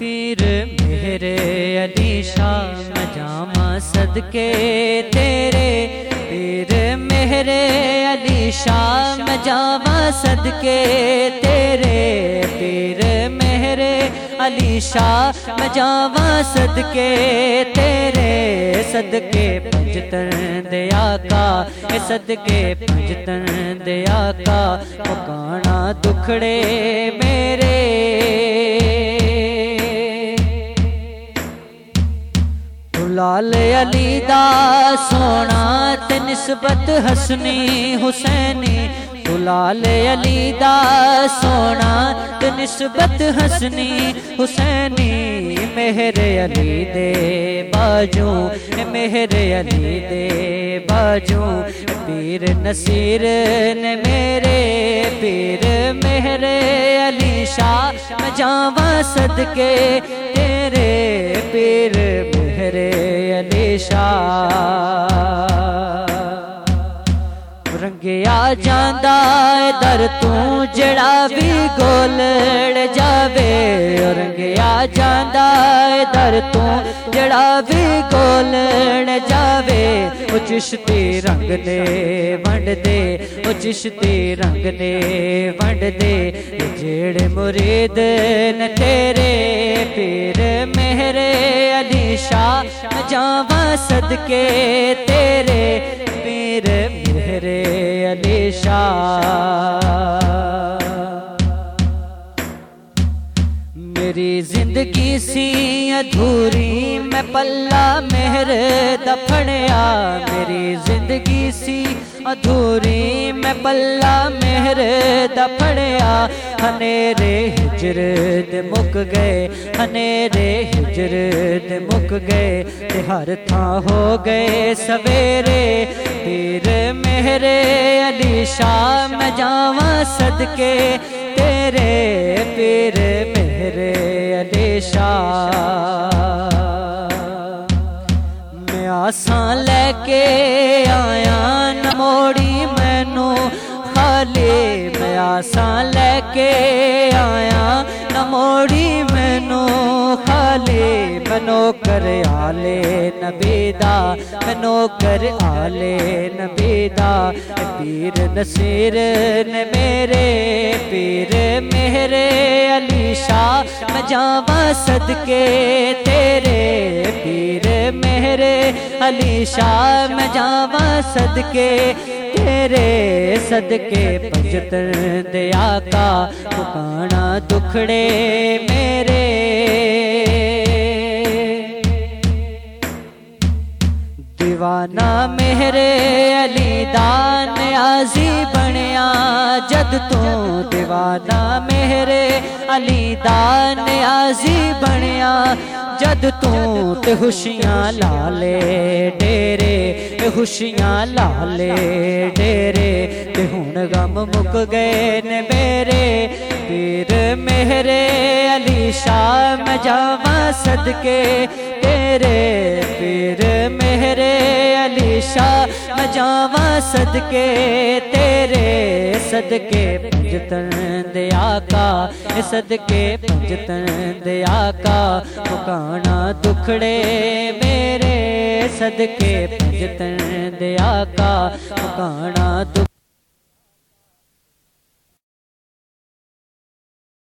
پیر میرے علی شاہ جامع صدقے تیرے۔ پیر میرے علی شاہ جامع صدقے تیرے۔ پیر میرے علی شاہ جامع صدقے تیرے۔ صدقے پنجتن دیا کا صدقے پنجتن دیا کا پکانا دکھڑے میرے۔ لال علی دا سونا تے نسبت حسنی حسینی لال علی دا سونا تے نسبت حسنی حسینی مہر علی دے باجو مہر علی دے باجو پیر نصیر نے میرے پیر مہر علی شاہ میں جاواں صدقے تیرے پیر علی شاہ رنگیا جاندہ در تو جڑا بھی گولڑ جاوے۔ رنگیا جاندہ در تو جڑا بھی گولڑ جاوے۔ او چشتی رنگ دے، ونڈ دے۔ او چشتی رنگ دے، ونڈ دے۔ جڑ مرید ن تیرے پیر مہرے جاواں صدقے تیرے میرے میرے علی شاہ۔ میری زندگی سی ادھوری میں پلہ مہر دفڑیا میری زندگی سی ادھوری میں پلہ مہر دفڑیا ہنیرے ہجر دے مک گئے۔ ہنیرے ہجر دے مک گئے۔ تے ہر تھاں ہو گئے سویرے۔ پیر میرے علی شاہ، میں جاواں صدقے۔ تیرے پیر میرے علی شاہ۔ میں آسان لے کے آیا نموڑی مینو خالی میں آسان لے کے آیا نموڑی مینو خالی منو کر آلے نبی دا منو آلے نبی دا پیر نصیر نے میرے پیر میرے علی شاہ، میں جاواں صدقے تیرے پیر میرے علی شاہ، میں جاواں صدقے تیرے۔ صدقے پنجتر دیا کا، پکانا دکھڑے میرے۔ دیوانہ میرے علی دان آزی بنیا، جد تو دیوانہ میرے علی دان آزی بنیا، جد تو تے خوشیاں لالے، ڈیرے تے خوشیاں لالے، ڈیرے تے ہن غم مک گئے نے میرے پیر میرے علی شاہ میں جاواں صدقے تیرے پیر میرے علی شاہ میں صدقے تیرے صدقے پنجتن دیا کا صدقے پنجتن دیا کا مکانا دکھڑے میرے صدقے پنجتن دیا کا مکانا دکھ